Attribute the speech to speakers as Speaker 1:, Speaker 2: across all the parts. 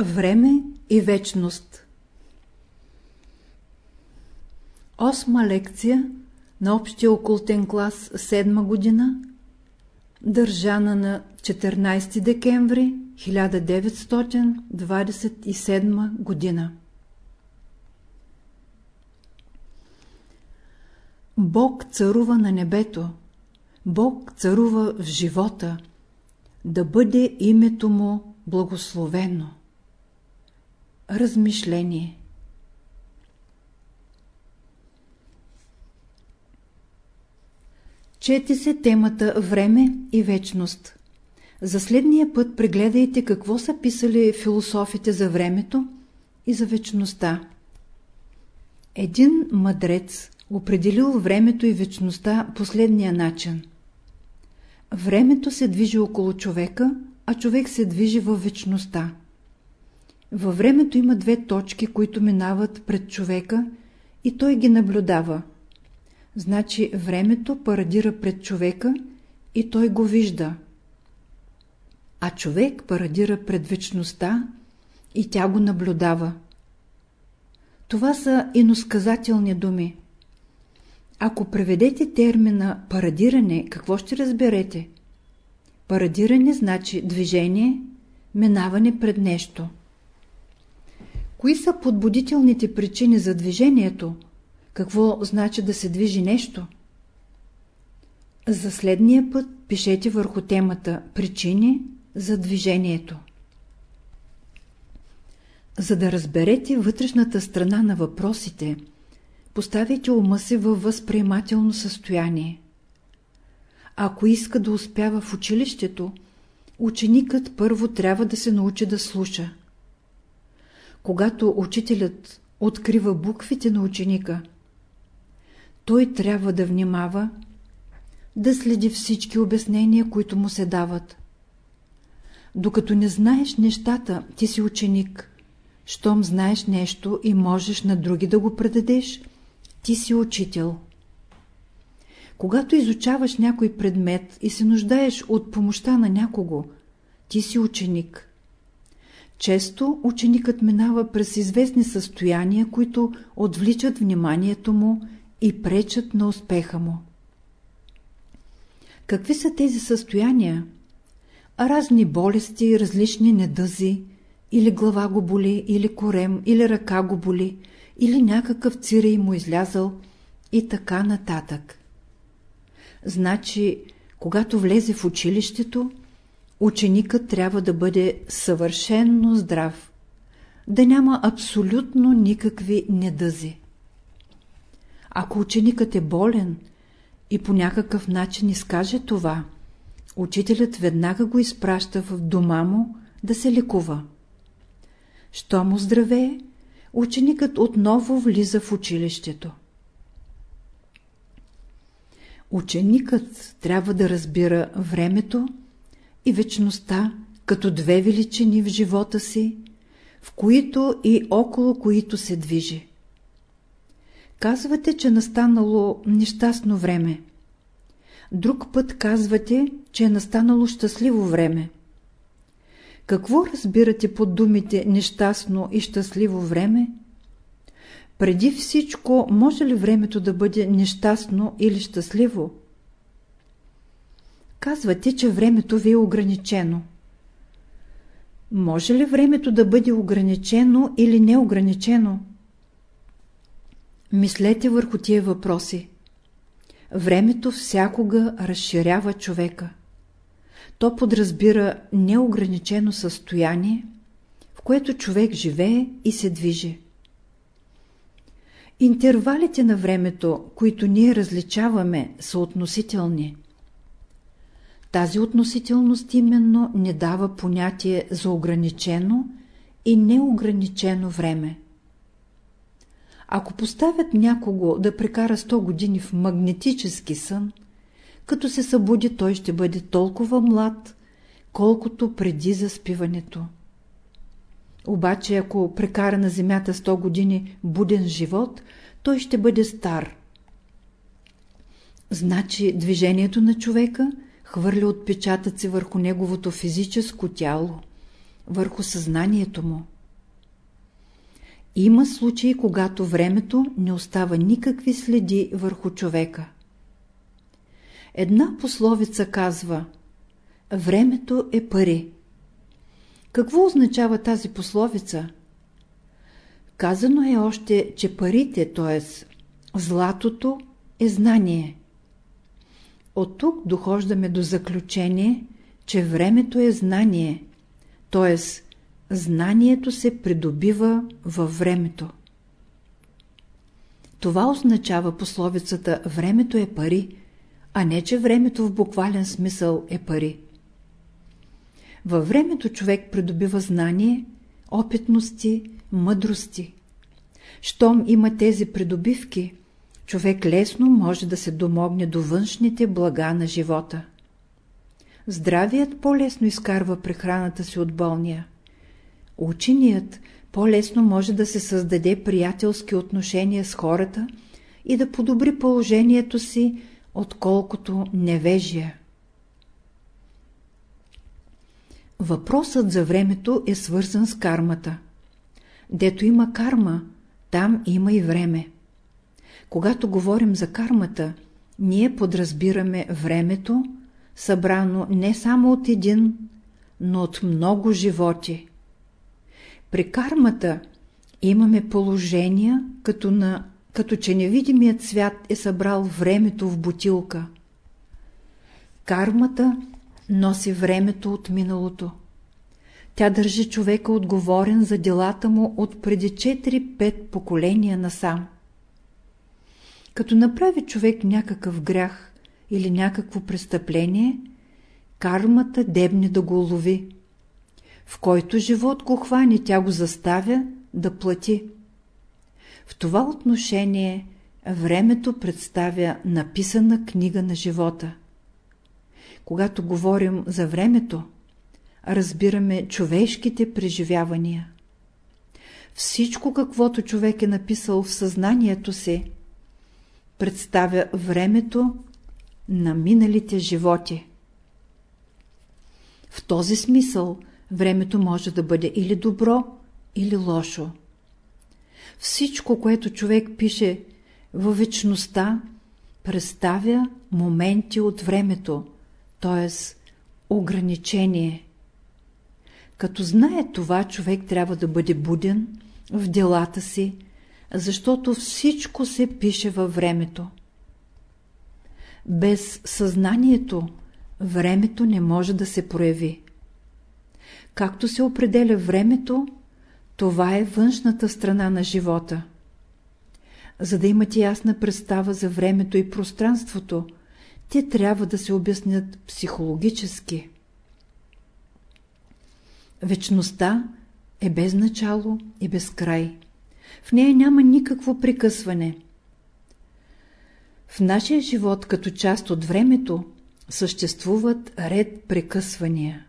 Speaker 1: Време и вечност Осма лекция на общия окултен клас, седма година, държана на 14 декември 1927 година. Бог царува на небето, Бог царува в живота, да бъде името му благословено. Размишление Чети се темата Време и вечност. За следния път прегледайте какво са писали философите за времето и за вечността. Един мъдрец определил времето и вечността последния начин. Времето се движи около човека, а човек се движи във вечността. Във времето има две точки, които минават пред човека и той ги наблюдава. Значи времето парадира пред човека и той го вижда. А човек парадира пред вечността и тя го наблюдава. Това са иносказателни думи. Ако преведете термина парадиране, какво ще разберете? Парадиране значи движение, минаване пред нещо. Кои са подбудителните причини за движението? Какво значи да се движи нещо? За следния път пишете върху темата Причини за движението. За да разберете вътрешната страна на въпросите, поставяйте ума си във възприемателно състояние. Ако иска да успява в училището, ученикът първо трябва да се научи да слуша. Когато учителят открива буквите на ученика, той трябва да внимава, да следи всички обяснения, които му се дават. Докато не знаеш нещата, ти си ученик. Щом знаеш нещо и можеш на други да го предадеш, ти си учител. Когато изучаваш някой предмет и се нуждаеш от помощта на някого, ти си ученик. Често ученикът минава през известни състояния, които отвличат вниманието му и пречат на успеха му. Какви са тези състояния? Разни болести, различни недъзи, или глава го боли, или корем, или ръка го боли, или някакъв цирей му излязъл и така нататък. Значи, когато влезе в училището, ученикът трябва да бъде съвършенно здрав, да няма абсолютно никакви недъзи. Ако ученикът е болен и по някакъв начин изкаже това, учителят веднага го изпраща в дома му да се лекува. Що му здравее, ученикът отново влиза в училището. Ученикът трябва да разбира времето и вечността като две величини в живота си, в които и около които се движи. Казвате, че настанало нещастно време. Друг път казвате, че е настанало щастливо време. Какво разбирате под думите нещастно и щастливо време? Преди всичко, може ли времето да бъде нещастно или щастливо? Казвате, че времето ви е ограничено. Може ли времето да бъде ограничено или неограничено? Мислете върху тия въпроси. Времето всякога разширява човека. То подразбира неограничено състояние, в което човек живее и се движи. Интервалите на времето, които ние различаваме, са относителни. Тази относителност именно не дава понятие за ограничено и неограничено време. Ако поставят някого да прекара 100 години в магнетически сън, като се събуди той ще бъде толкова млад, колкото преди заспиването. Обаче ако прекара на земята 100 години буден живот, той ще бъде стар. Значи движението на човека хвърля отпечатъци върху неговото физическо тяло, върху съзнанието му. Има случаи, когато времето не остава никакви следи върху човека. Една пословица казва Времето е пари. Какво означава тази пословица? Казано е още, че парите, т.е. златото, е знание. От тук дохождаме до заключение, че времето е знание, т.е. знанието се придобива във времето. Това означава пословицата «времето е пари», а не че времето в буквален смисъл е пари. Във времето човек придобива знание, опитности, мъдрости. Щом има тези придобивки, човек лесно може да се домогне до външните блага на живота. Здравият по-лесно изкарва прехраната си от болния. Ученият по-лесно може да се създаде приятелски отношения с хората и да подобри положението си, отколкото невежия. Въпросът за времето е свързан с кармата. Дето има карма, там има и време. Когато говорим за кармата, ние подразбираме времето, събрано не само от един, но от много животи. При кармата имаме положения, като, на, като че невидимият свят е събрал времето в бутилка. Кармата носи времето от миналото. Тя държи човека отговорен за делата му от преди 4-5 поколения насам. Като направи човек някакъв грях или някакво престъпление, кармата дебне да го лови. В който живот го хване, тя го заставя да плати. В това отношение времето представя написана книга на живота. Когато говорим за времето, разбираме човешките преживявания. Всичко, каквото човек е написал в съзнанието си, представя времето на миналите животи. В този смисъл времето може да бъде или добро, или лошо. Всичко, което човек пише във вечността, представя моменти от времето, т.е. ограничение. Като знае това, човек трябва да бъде буден в делата си, защото всичко се пише във времето. Без съзнанието времето не може да се прояви. Както се определя времето, това е външната страна на живота. За да имате ясна представа за времето и пространството, те трябва да се обяснят психологически. Вечността е без начало и без край. В нея няма никакво прекъсване. В нашия живот, като част от времето, съществуват ред прекъсвания.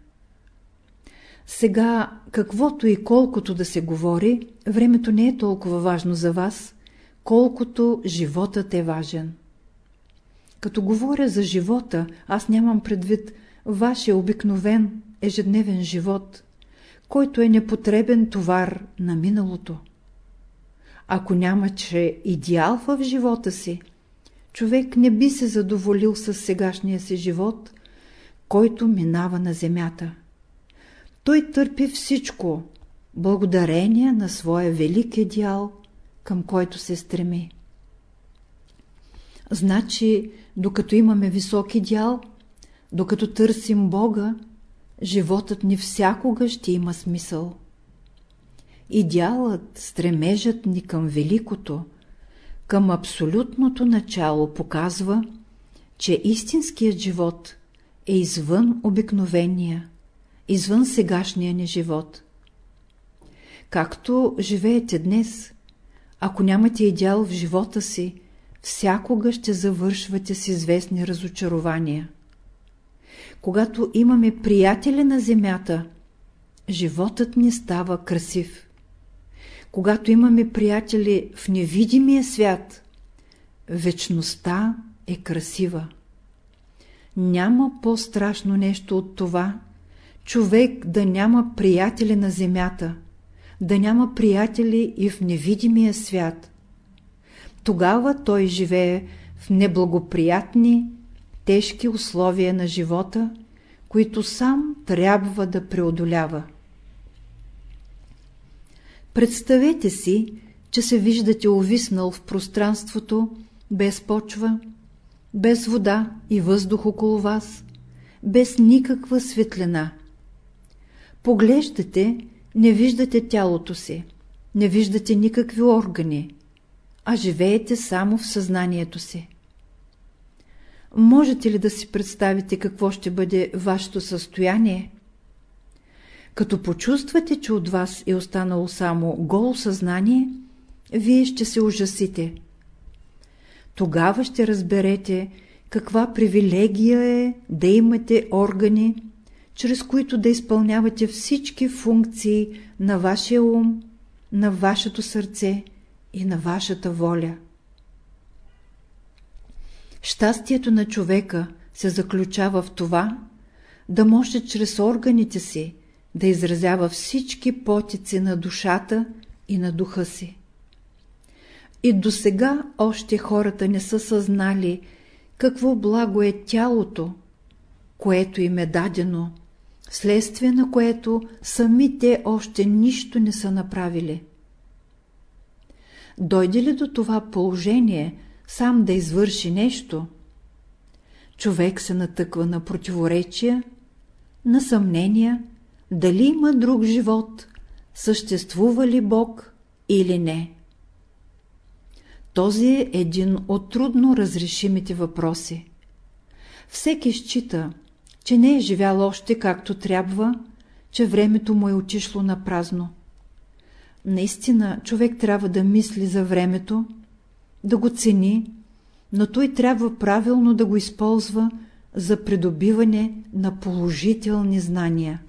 Speaker 1: Сега, каквото и колкото да се говори, времето не е толкова важно за вас, колкото животът е важен. Като говоря за живота, аз нямам предвид вашия обикновен ежедневен живот, който е непотребен товар на миналото. Ако нямаше идеал в живота си, човек не би се задоволил с сегашния си живот, който минава на земята. Той търпи всичко, благодарение на своя велик идеал, към който се стреми. Значи, докато имаме висок идеал, докато търсим Бога, животът ни всякога ще има смисъл. Идеалът, стремежът ни към великото, към абсолютното начало показва, че истинският живот е извън обикновения, извън сегашния ни живот. Както живеете днес, ако нямате идеал в живота си, всякога ще завършвате с известни разочарования. Когато имаме приятели на земята, животът ни става красив. Когато имаме приятели в невидимия свят, вечността е красива. Няма по-страшно нещо от това, човек да няма приятели на земята, да няма приятели и в невидимия свят. Тогава той живее в неблагоприятни, тежки условия на живота, които сам трябва да преодолява. Представете си, че се виждате увиснал в пространството, без почва, без вода и въздух около вас, без никаква светлина. Поглеждате, не виждате тялото си, не виждате никакви органи, а живеете само в съзнанието си. Можете ли да си представите какво ще бъде вашето състояние? Като почувствате, че от вас е останало само голо съзнание, вие ще се ужасите. Тогава ще разберете каква привилегия е да имате органи, чрез които да изпълнявате всички функции на вашия ум, на вашето сърце и на вашата воля. Щастието на човека се заключава в това, да може чрез органите си да изразява всички потици на душата и на духа си. И до сега още хората не са съзнали какво благо е тялото, което им е дадено, вследствие на което сами те още нищо не са направили. Дойде ли до това положение сам да извърши нещо, човек се натъква на противоречия, на съмнения, дали има друг живот, съществува ли Бог или не. Този е един от трудно разрешимите въпроси. Всеки счита, че не е живял още както трябва, че времето му е отишло на празно. Наистина, човек трябва да мисли за времето, да го цени, но той трябва правилно да го използва за придобиване на положителни знания.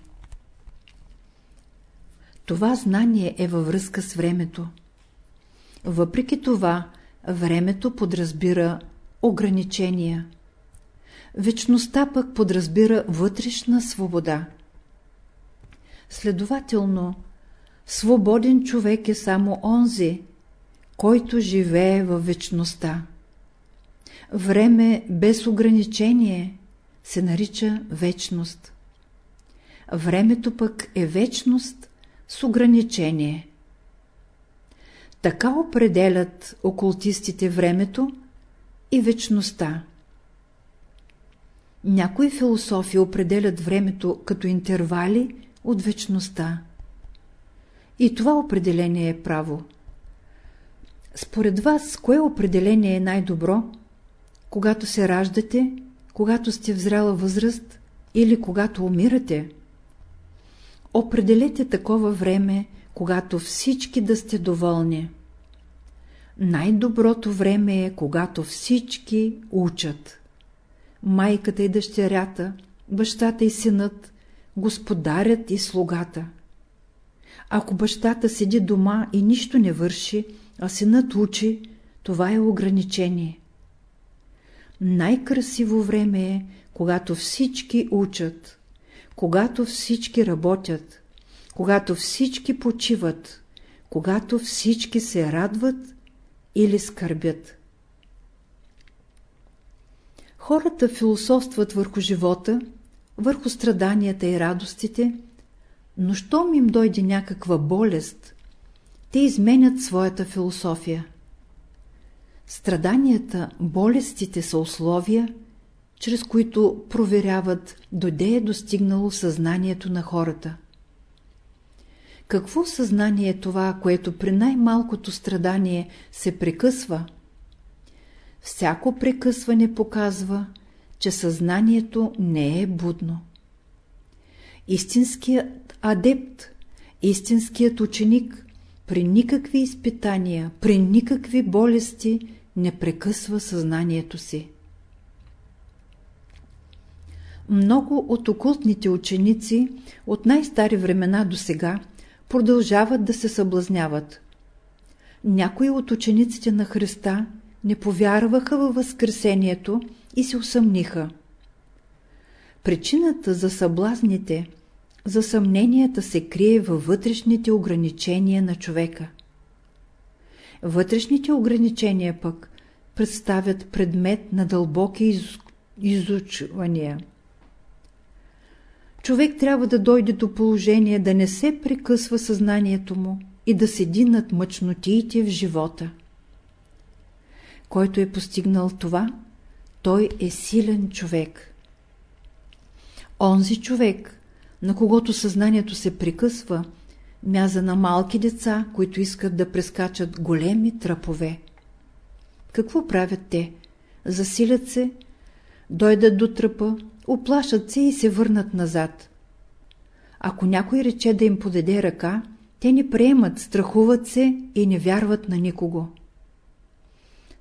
Speaker 1: Това знание е във връзка с времето. Въпреки това, времето подразбира ограничения. Вечността пък подразбира вътрешна свобода. Следователно, свободен човек е само онзи, който живее във вечността. Време без ограничение се нарича вечност. Времето пък е вечност с ограничение. Така определят окултистите времето и вечността. Някои философи определят времето като интервали от вечността. И това определение е право. Според вас, кое определение е най-добро? Когато се раждате, когато сте в зряла възраст или когато умирате? Определете такова време, когато всички да сте доволни. Най-доброто време е, когато всички учат. Майката и дъщерята, бащата и синът, господарят и слугата. Ако бащата седи дома и нищо не върши, а синът учи, това е ограничение. Най-красиво време е, когато всички учат, когато всички работят, когато всички почиват, когато всички се радват или скърбят. Хората философстват върху живота, върху страданията и радостите, но щом им дойде някаква болест, те изменят своята философия. Страданията, болестите са условия, чрез които проверяват доде е достигнало съзнанието на хората. Какво съзнание е това, което при най-малкото страдание се прекъсва? Всяко прекъсване показва, че съзнанието не е будно. Истинският адепт, истинският ученик при никакви изпитания, при никакви болести не прекъсва съзнанието си. Много от окултните ученици от най-стари времена до сега продължават да се съблазняват. Някои от учениците на Христа не повярваха във Възкресението и се усъмниха. Причината за съблазните за съмненията се крие във вътрешните ограничения на човека. Вътрешните ограничения пък представят предмет на дълбоки из... изучвания. Човек трябва да дойде до положение да не се прекъсва съзнанието му и да седи над мъчнотиите в живота. Който е постигнал това, той е силен човек. Онзи човек, на когото съзнанието се прекъсва, мяза на малки деца, които искат да прескачат големи тръпове. Какво правят те? Засилят се, дойдат до тръпа, оплашат се и се върнат назад. Ако някой рече да им подаде ръка, те не приемат, страхуват се и не вярват на никого.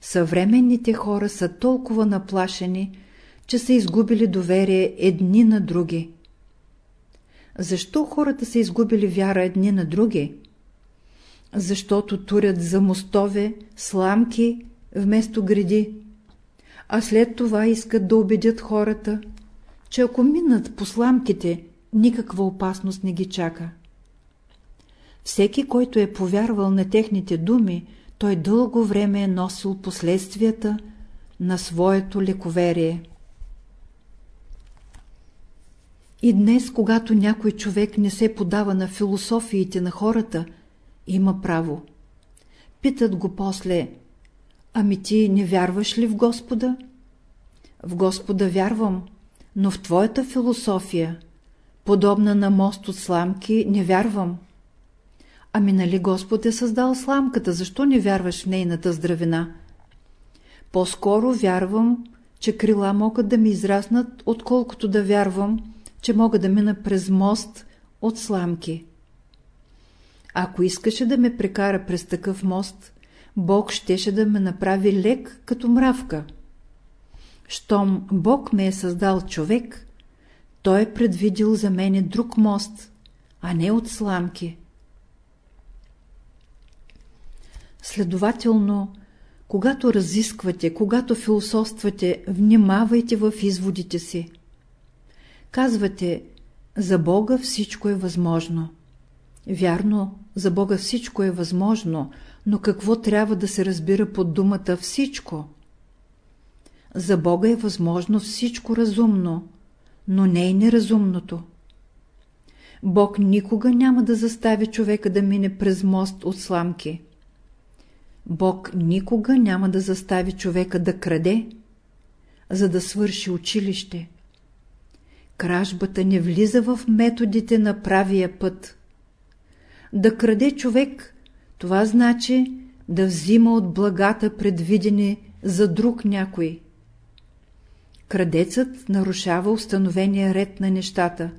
Speaker 1: Съвременните хора са толкова наплашени, че са изгубили доверие едни на други. Защо хората са изгубили вяра едни на други? Защото турят за мостове, сламки вместо гради, а след това искат да убедят хората, че ако минат по сламките, никаква опасност не ги чака. Всеки, който е повярвал на техните думи, той дълго време е носил последствията на своето лековерие. И днес, когато някой човек не се подава на философиите на хората, има право. Питат го после, ами ти не вярваш ли в Господа? В Господа вярвам, но в твоята философия, подобна на мост от сламки, не вярвам. Ами нали Господ е създал сламката, защо не вярваш в нейната здравина? По-скоро вярвам, че крила могат да ми израснат, отколкото да вярвам, че мога да мина през мост от сламки. Ако искаше да ме прекара през такъв мост, Бог щеше да ме направи лек като мравка. Щом Бог ме е създал човек, Той е предвидил за мене друг мост, а не от сламки. Следователно, когато разисквате, когато философствате, внимавайте в изводите си. Казвате, за Бога всичко е възможно. Вярно, за Бога всичко е възможно, но какво трябва да се разбира под думата всичко? За Бога е възможно всичко разумно, но не и неразумното. Бог никога няма да застави човека да мине през мост от сламки. Бог никога няма да застави човека да краде, за да свърши училище. Кражбата не влиза в методите на правия път. Да краде човек, това значи да взима от благата предвидени за друг някой. Крадецът нарушава установения ред на нещата.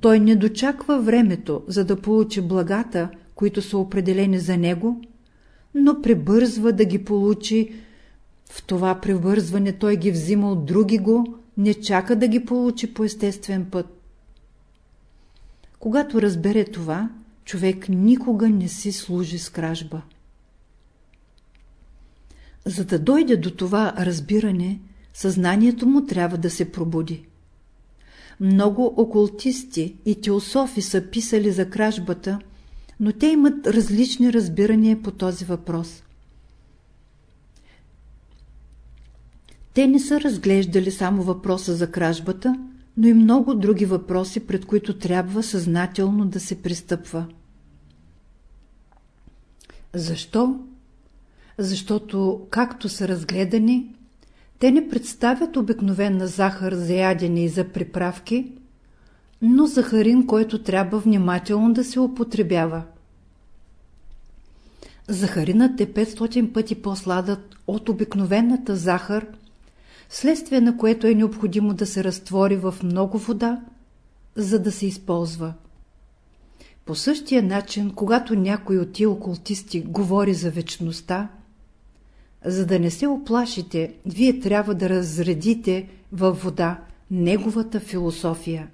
Speaker 1: Той не дочаква времето, за да получи благата, които са определени за него, но прибързва да ги получи. В това прибързване той ги взима от други го, не чака да ги получи по естествен път. Когато разбере това, човек никога не си служи с кражба. За да дойде до това разбиране, съзнанието му трябва да се пробуди. Много окултисти и теософи са писали за кражбата, но те имат различни разбирания по този въпрос. Те не са разглеждали само въпроса за кражбата, но и много други въпроси, пред които трябва съзнателно да се пристъпва. Защо? Защото, както са разгледани, те не представят обикновена захар за ядене и за приправки, но захарин, който трябва внимателно да се употребява. Захаринът е 500 пъти по-сладък от обикновената захар, следствие на което е необходимо да се разтвори в много вода, за да се използва. По същия начин, когато някой от тия окултисти говори за вечността, за да не се оплашите, вие трябва да разредите във вода неговата философия.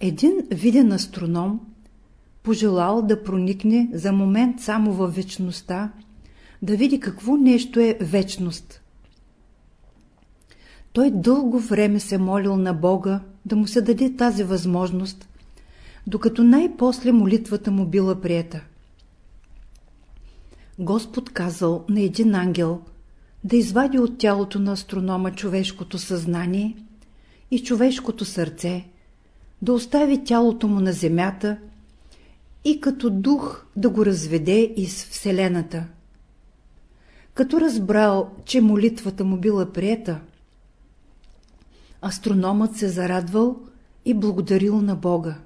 Speaker 1: Един виден астроном пожелал да проникне за момент само във вечността, да види какво нещо е вечност. Той дълго време се молил на Бога да му се даде тази възможност, докато най-после молитвата му била приета. Господ казал на един ангел да извади от тялото на астронома човешкото съзнание и човешкото сърце, да остави тялото му на земята и като дух да го разведе из Вселената. Като разбрал, че молитвата му била приета, астрономът се зарадвал и благодарил на Бога.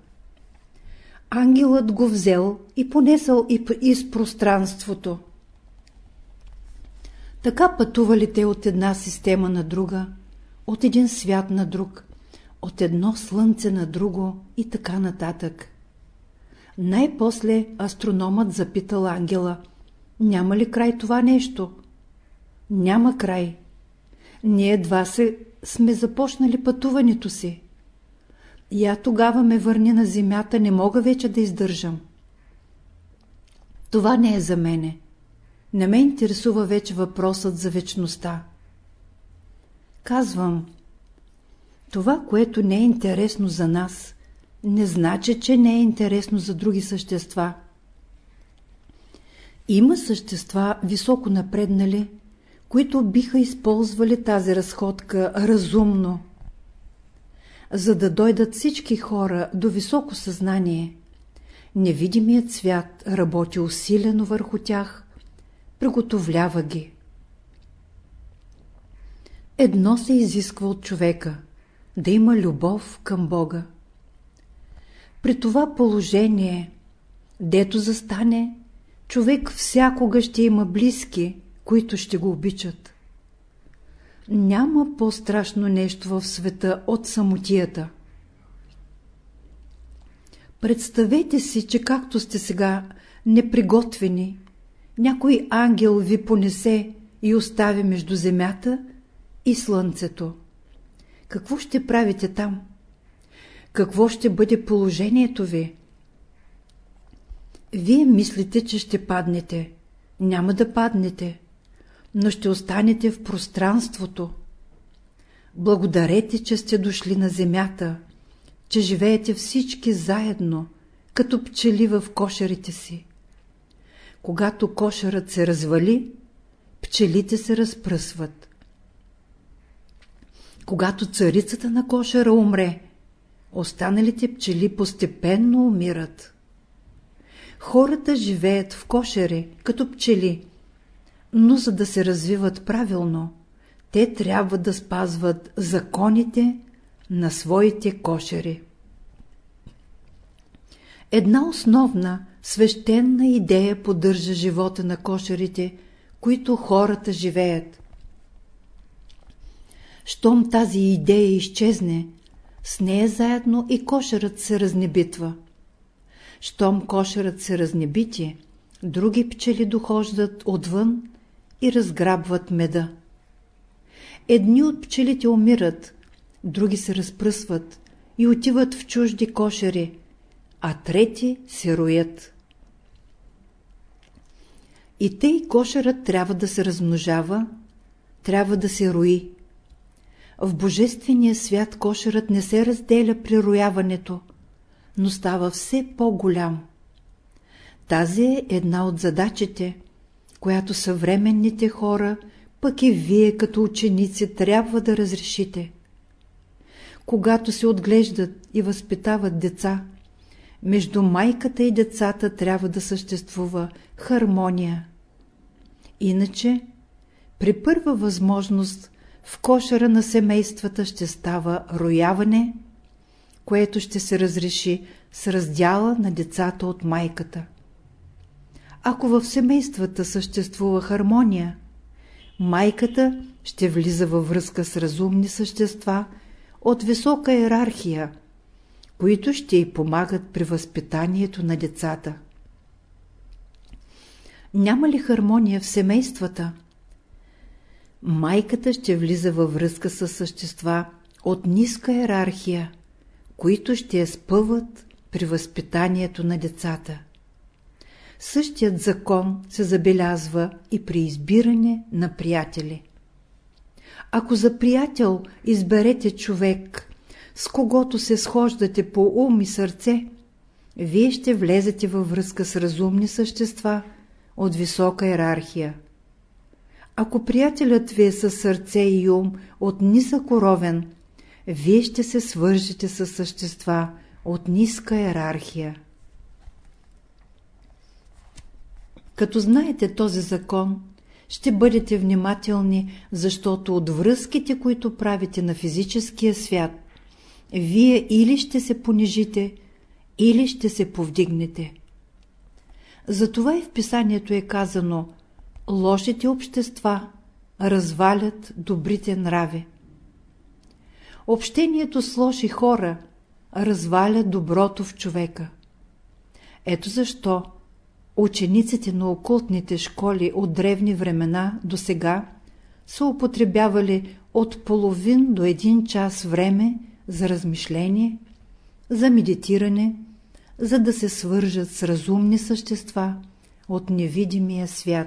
Speaker 1: Ангелът го взел и понесъл из пространството. Така пътували те от една система на друга, от един свят на друг, от едно слънце на друго и така нататък. Най-после астрономът запитал ангела, няма ли край това нещо? Няма край. Ние едва се сме започнали пътуването си. Я тогава ме върни на земята, не мога вече да издържам. Това не е за мене. Не ме интересува вече въпросът за вечността. Казвам, това, което не е интересно за нас, не значи, че не е интересно за други същества. Има същества високо напреднали, които биха използвали тази разходка разумно. За да дойдат всички хора до високо съзнание, невидимият свят работи усилено върху тях, приготовлява ги. Едно се изисква от човека – да има любов към Бога. При това положение, дето застане, човек всякога ще има близки, които ще го обичат. Няма по-страшно нещо в света от самотията. Представете си, че както сте сега неприготвени, някой ангел ви понесе и остави между земята и слънцето. Какво ще правите там? Какво ще бъде положението ви? Вие мислите, че ще паднете. Няма да паднете, но ще останете в пространството. Благодарете, че сте дошли на земята, че живеете всички заедно, като пчели в кошерите си. Когато кошерът се развали, пчелите се разпръсват. Когато царицата на кошера умре, останалите пчели постепенно умират. Хората живеят в кошери, като пчели, но за да се развиват правилно, те трябва да спазват законите на своите кошери. Една основна, свещена идея поддържа живота на кошерите, които хората живеят. Щом тази идея изчезне, с нея заедно и кошерът се разнебитва. Щом кошерът се разнебити, други пчели дохождат отвън и разграбват меда. Едни от пчелите умират, други се разпръсват и отиват в чужди кошери, а трети се роят. И тъй кошерът трябва да се размножава, трябва да се рои. В Божествения свят кошерът не се разделя при рояването, но става все по-голям. Тази е една от задачите, която съвременните хора, пък и вие като ученици трябва да разрешите. Когато се отглеждат и възпитават деца, между майката и децата трябва да съществува хармония. Иначе, при първа възможност, в кошера на семействата ще става рояване, което ще се разреши с раздяла на децата от майката. Ако в семействата съществува хармония, майката ще влиза във връзка с разумни същества от висока иерархия, които ще й помагат при възпитанието на децата. Няма ли хармония в семействата? Майката ще влиза във връзка с същества от ниска иерархия, които ще я спъват при възпитанието на децата. Същият закон се забелязва и при избиране на приятели. Ако за приятел изберете човек, с когото се схождате по ум и сърце, вие ще влезете във връзка с разумни същества от висока иерархия. Ако приятелят ви е със сърце и ум от нисък уровен, вие ще се свържете с същества от ниска иерархия. Като знаете този закон, ще бъдете внимателни, защото от връзките, които правите на физическия свят, вие или ще се понижите, или ще се повдигнете. Затова и в писанието е казано лошите общества развалят добрите нрави. Общението с лоши хора разваля доброто в човека. Ето защо учениците на окултните школи от древни времена до сега са употребявали от половин до един час време за размишление, за медитиране, за да се свържат с разумни същества от невидимия свят.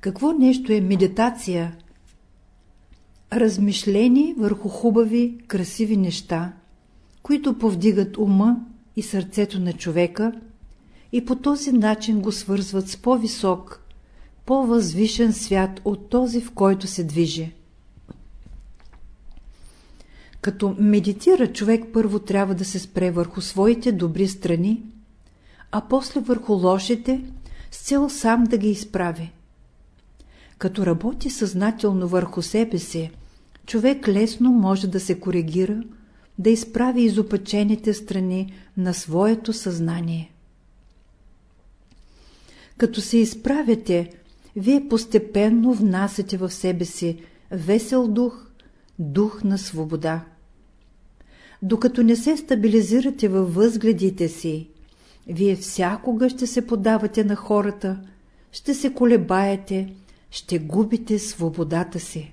Speaker 1: Какво нещо е медитация? Размишление върху хубави, красиви неща, които повдигат ума и сърцето на човека и по този начин го свързват с по-висок, по-възвишен свят от този, в който се движи. Като медитира човек първо трябва да се спре върху своите добри страни, а после върху лошите, с цел сам да ги изправи. Като работи съзнателно върху себе си, човек лесно може да се коригира, да изправи изопачените страни на своето съзнание. Като се изправяте, вие постепенно внасяте в себе си весел дух, дух на свобода. Докато не се стабилизирате във възгледите си, вие всякога ще се подавате на хората, ще се колебаете, ще губите свободата си.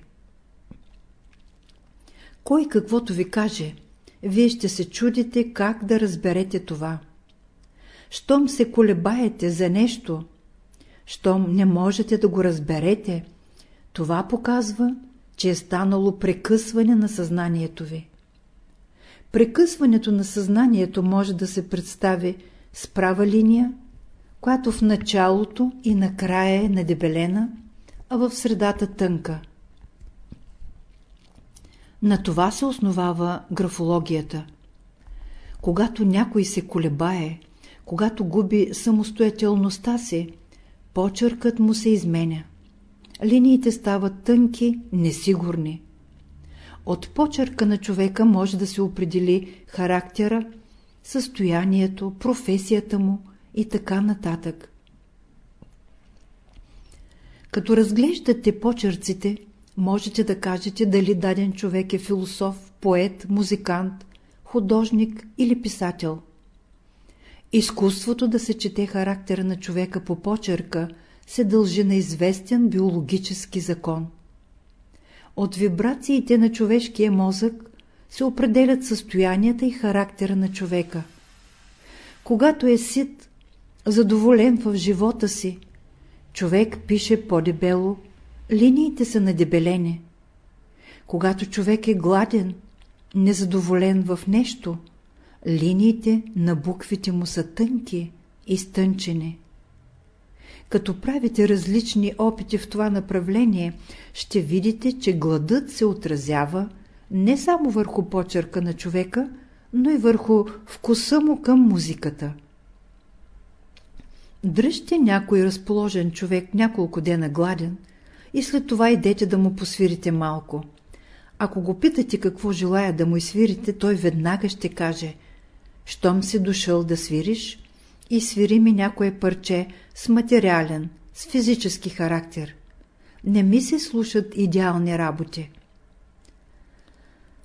Speaker 1: Кой каквото ви каже, вие ще се чудите как да разберете това. Щом се колебаете за нещо, щом не можете да го разберете, това показва, че е станало прекъсване на съзнанието ви. Прекъсването на съзнанието може да се представи с права линия, която в началото и накрая е надебелена, а в средата тънка. На това се основава графологията. Когато някой се колебае, когато губи самостоятелността си, почеркът му се изменя. Линиите стават тънки, несигурни. От почерка на човека може да се определи характера, състоянието, професията му и така нататък. Като разглеждате почерците, можете да кажете дали даден човек е философ, поет, музикант, художник или писател. Изкуството да се чете характера на човека по почерка се дължи на известен биологически закон. От вибрациите на човешкия мозък се определят състоянията и характера на човека. Когато е сит, задоволен в живота си, човек пише по-дебело, линиите са надебелени. Когато човек е гладен, незадоволен в нещо, линиите на буквите му са тънки и стънчени. Като правите различни опити в това направление, ще видите, че гладът се отразява не само върху почерка на човека, но и върху вкуса му към музиката. Дръжте някой разположен човек няколко дена гладен и след това идете да му посвирите малко. Ако го питате какво желая да му изсвирите, той веднага ще каже «Щом си дошъл да свириш, и свири ми някое парче с материален, с физически характер. Не ми се слушат идеални работи.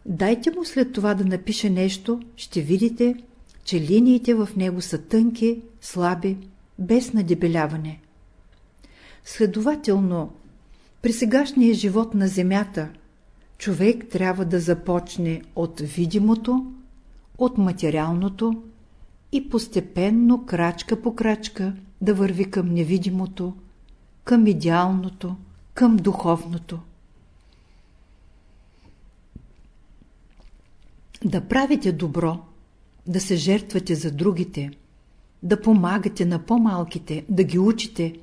Speaker 1: Дайте му след това да напише нещо, ще видите, че линиите в него са тънки, слаби, без надебеляване. Следователно, при сегашния живот на Земята, човек трябва да започне от видимото, от материалното и постепенно, крачка по крачка, да върви към невидимото, към идеалното, към духовното. Да правите добро, да се жертвате за другите, да помагате на по-малките, да ги учите,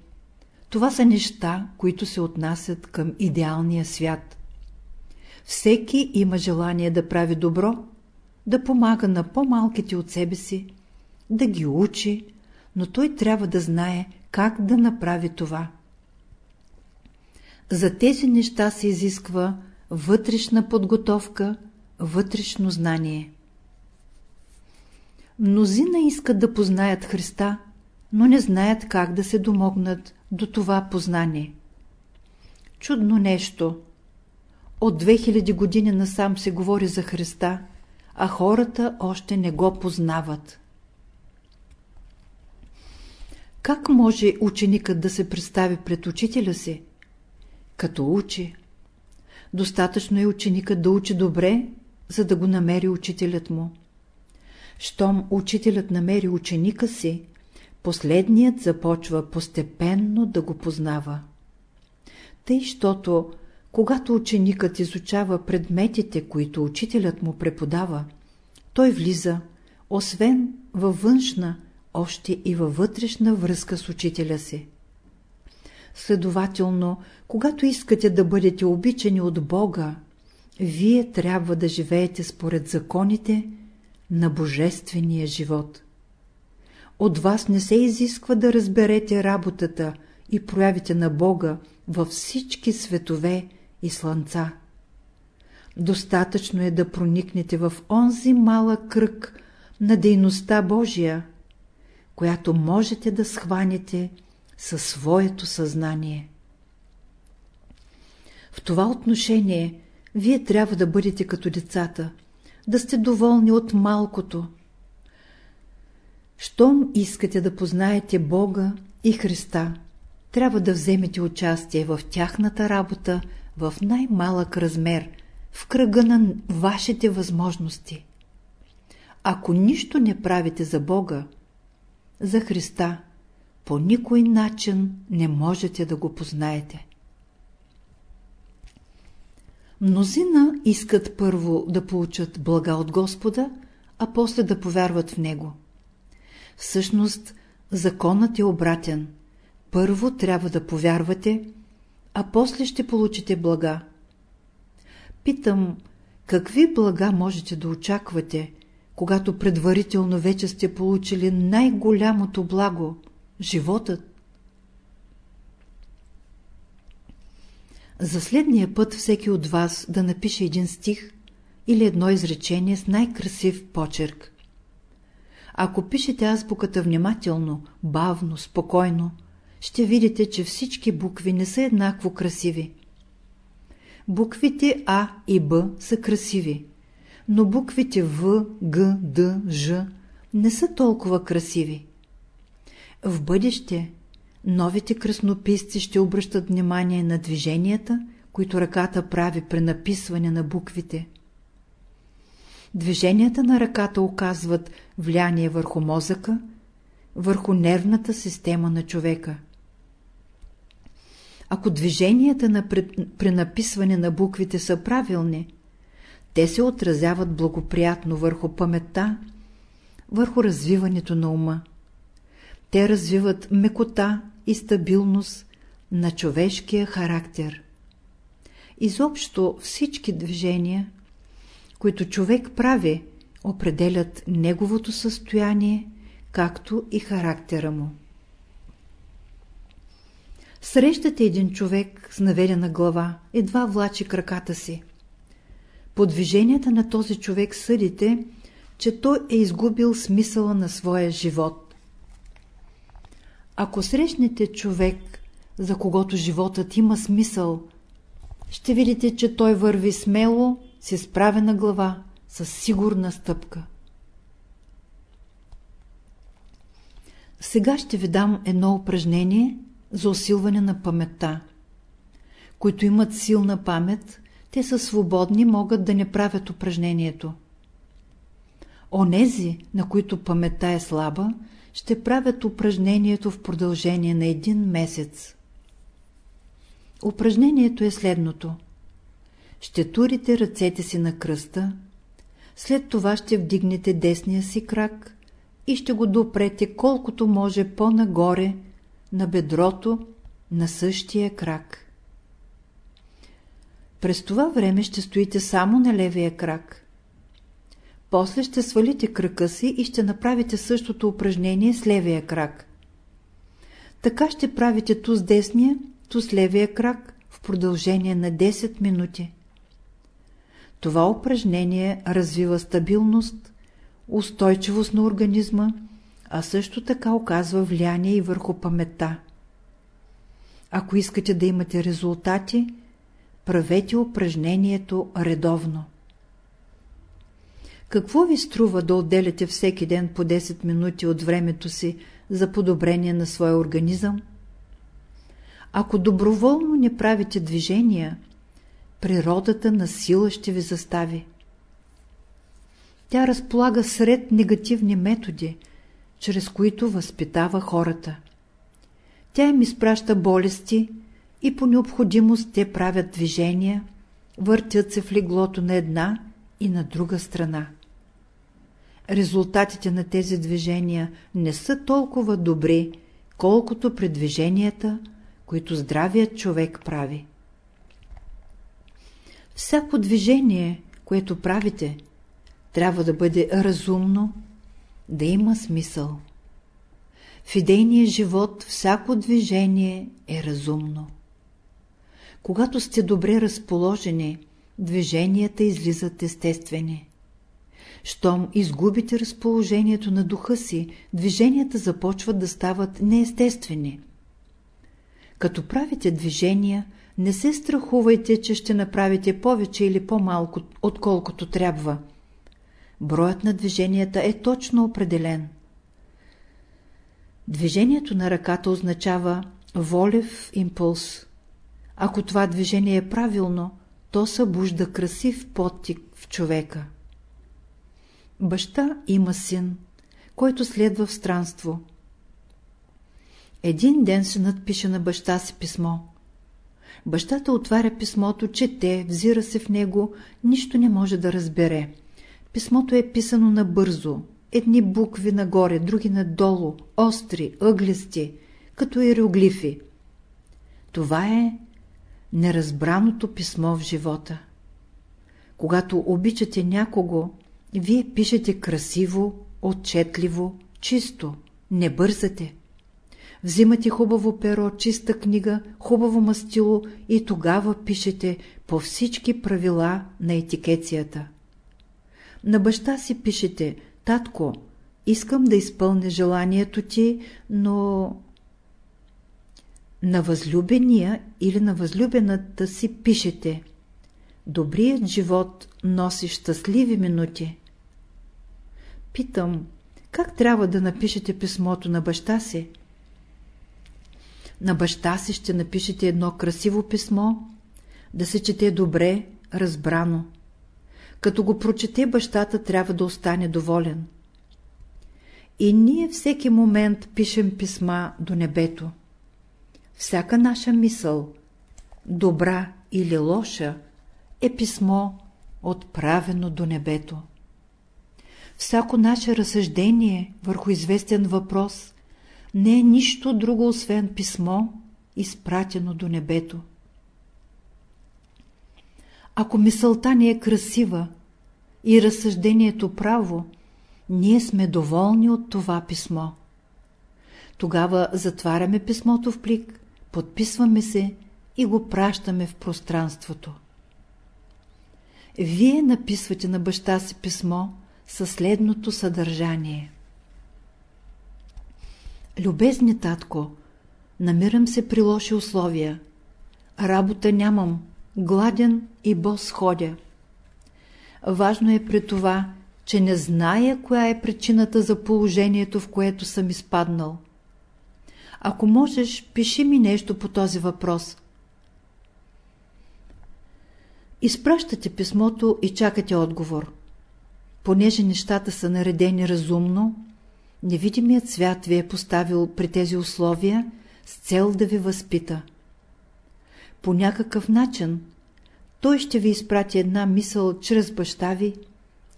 Speaker 1: това са неща, които се отнасят към идеалния свят. Всеки има желание да прави добро, да помага на по-малките от себе си, да ги учи, но той трябва да знае как да направи това. За тези неща се изисква вътрешна подготовка, вътрешно знание. Мнозина искат да познаят Христа, но не знаят как да се домогнат до това познание. Чудно нещо. От 2000 години насам се говори за Христа, а хората още не го познават. Как може ученикът да се представи пред учителя си? Като учи. Достатъчно е ученикът да учи добре, за да го намери учителят му. Щом учителят намери ученика си, последният започва постепенно да го познава. Тъй, щото, когато ученикът изучава предметите, които учителят му преподава, той влиза, освен във външна, още и във вътрешна връзка с учителя си. Следователно, когато искате да бъдете обичани от Бога, вие трябва да живеете според законите на Божествения живот. От вас не се изисква да разберете работата и проявите на Бога във всички светове и слънца. Достатъчно е да проникнете в онзи малък кръг на дейността Божия, която можете да схванете със своето съзнание. В това отношение вие трябва да бъдете като децата, да сте доволни от малкото. Щом искате да познаете Бога и Христа, трябва да вземете участие в тяхната работа в най-малък размер, в кръга на вашите възможности. Ако нищо не правите за Бога, за Христа, по никой начин не можете да го познаете. Мнозина искат първо да получат блага от Господа, а после да повярват в Него. Всъщност, законът е обратен. Първо трябва да повярвате, а после ще получите блага. Питам, какви блага можете да очаквате, когато предварително вече сте получили най-голямото благо – животът? За следния път всеки от вас да напише един стих или едно изречение с най-красив почерк. Ако пишете азбуката внимателно, бавно, спокойно, ще видите, че всички букви не са еднакво красиви. Буквите А и Б са красиви, но буквите В, Г, Д, Ж не са толкова красиви. В бъдеще новите краснописци ще обръщат внимание на движенията, които ръката прави при написване на буквите. Движенията на ръката оказват влияние върху мозъка, върху нервната система на човека. Ако движенията на пренаписване на буквите са правилни, те се отразяват благоприятно върху паметта, върху развиването на ума. Те развиват мекота и стабилност на човешкия характер. Изобщо всички движения, които човек прави, определят неговото състояние, както и характера му. Срещате един човек с наведена глава, едва влачи краката си. По движенията на този човек съдите, че той е изгубил смисъла на своя живот. Ако срещнете човек, за когото животът има смисъл, ще видите, че той върви смело, с изправена глава, с сигурна стъпка. Сега ще ви дам едно упражнение за усилване на паметта. Които имат силна памет, те са свободни, могат да не правят упражнението. Онези, на които паметта е слаба, ще правят упражнението в продължение на един месец. Упражнението е следното. Ще турите ръцете си на кръста, след това ще вдигнете десния си крак и ще го допрете колкото може по-нагоре на бедрото на същия крак. През това време ще стоите само на левия крак. После ще свалите крака си и ще направите същото упражнение с левия крак. Така ще правите ту с десния, ту с левия крак в продължение на 10 минути. Това упражнение развива стабилност, устойчивост на организма, а също така оказва влияние и върху паметта. Ако искате да имате резултати, правете упражнението редовно. Какво ви струва да отделяте всеки ден по 10 минути от времето си за подобрение на своя организъм? Ако доброволно не правите движения, природата на сила ще ви застави. Тя разполага сред негативни методи, чрез които възпитава хората. Тя им изпраща болести и по необходимост те правят движения, въртят се в леглото на една и на друга страна. Резултатите на тези движения не са толкова добри, колкото при движенията, които здравият човек прави. Всяко движение, което правите, трябва да бъде разумно, да има смисъл. В идейния живот всяко движение е разумно. Когато сте добре разположени, движенията излизат естествени. Щом изгубите разположението на духа си, движенията започват да стават неестествени. Като правите движения, не се страхувайте, че ще направите повече или по-малко, отколкото трябва. Броят на движенията е точно определен. Движението на ръката означава волев импулс. Ако това движение е правилно, то събужда красив подтик в човека. Баща има син, който следва в странство. Един ден синът пише на баща си писмо. Бащата отваря писмото, чете, взира се в него, нищо не може да разбере. Писмото е писано набързо, едни букви нагоре, други надолу, остри, ъглести, като иероглифи. Това е неразбраното писмо в живота. Когато обичате някого, вие пишете красиво, отчетливо, чисто, не бързате. Взимате хубаво перо, чиста книга, хубаво мастило и тогава пишете по всички правила на етикецията. На баща си пишете, татко, искам да изпълня желанието ти, но... На възлюбения или на възлюбената си пишете Добрият живот носи щастливи минути. Питам, как трябва да напишете писмото на баща си? На баща си ще напишете едно красиво писмо, да се чете добре, разбрано. Като го прочете, бащата трябва да остане доволен. И ние всеки момент пишем писма до небето. Всяка наша мисъл, добра или лоша, е писмо, отправено до небето. Всяко наше разсъждение върху известен въпрос не е нищо друго, освен писмо, изпратено до небето. Ако мисълта ни е красива и разсъждението право, ние сме доволни от това писмо. Тогава затваряме писмото в плик, подписваме се и го пращаме в пространството. Вие написвате на баща си писмо със следното съдържание. Любезни татко, намирам се при лоши условия. Работа нямам, гладен и бос ходя. Важно е при това, че не зная коя е причината за положението, в което съм изпаднал. Ако можеш, пиши ми нещо по този въпрос. Изпращате писмото и чакате отговор. Понеже нещата са наредени разумно, невидимият свят ви е поставил при тези условия с цел да ви възпита. по някакъв начин, той ще ви изпрати една мисъл чрез баща ви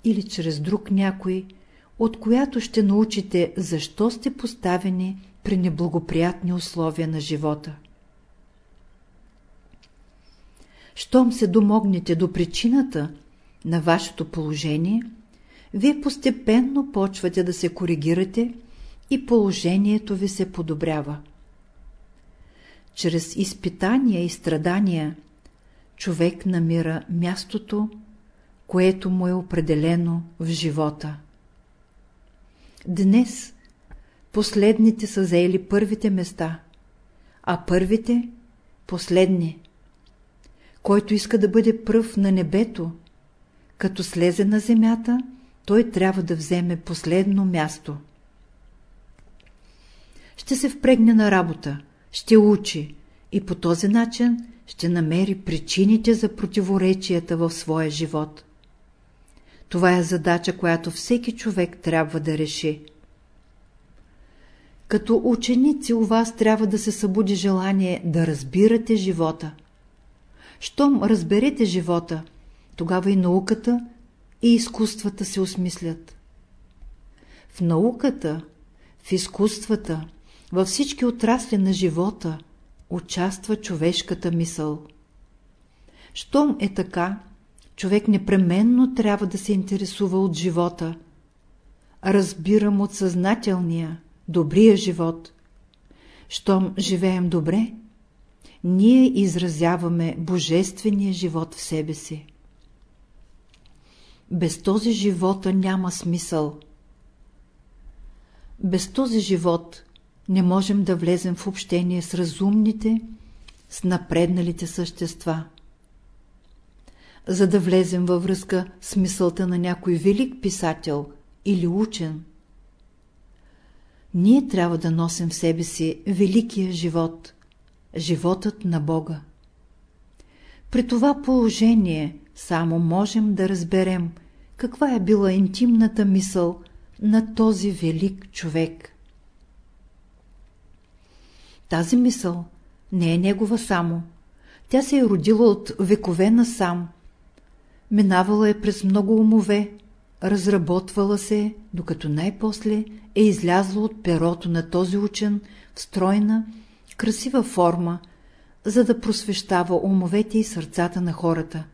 Speaker 1: или чрез друг някой, от която ще научите защо сте поставени при неблагоприятни условия на живота. Щом се домогнете до причината на вашето положение, вие постепенно почвате да се коригирате и положението ви се подобрява. Чрез изпитания и страдания човек намира мястото, което му е определено в живота. Днес последните са заели първите места, а първите – последни. Който иска да бъде пръв на небето, като слезе на земята, той трябва да вземе последно място. Ще се впрегне на работа, ще учи и по този начин ще намери причините за противоречията в своя живот. Това е задача, която всеки човек трябва да реши. Като ученици у вас трябва да се събуди желание да разбирате живота. Щом разберете живота, тогава и науката, и изкуствата се осмислят. В науката, в изкуствата, във всички отрасли на живота участва човешката мисъл. Щом е така, човек непременно трябва да се интересува от живота. Разбирам от съзнателния, добрия живот. Щом живеем добре, ние изразяваме божествения живот в себе си. Без този живота няма смисъл. Без този живот не можем да влезем в общение с разумните, с напредналите същества. За да влезем във връзка с мисълта на някой велик писател или учен, ние трябва да носим в себе си великия живот, животът на Бога. При това положение само можем да разберем каква е била интимната мисъл на този велик човек. Тази мисъл не е негова само. Тя се е родила от векове насам. Минавала е през много умове, разработвала се, докато най-после е излязла от перото на този учен в стройна, красива форма, за да просвещава умовете и сърцата на хората.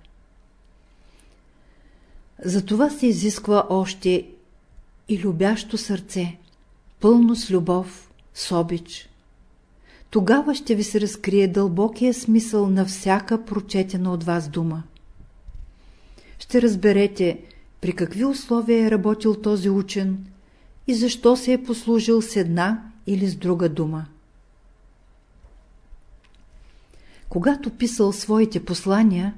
Speaker 1: За това се изисква още и любящо сърце, пълно с любов, с обич. Тогава ще ви се разкрие дълбокия смисъл на всяка прочетена от вас дума. Ще разберете при какви условия е работил този учен и защо се е послужил с една или с друга дума. Когато писал своите послания,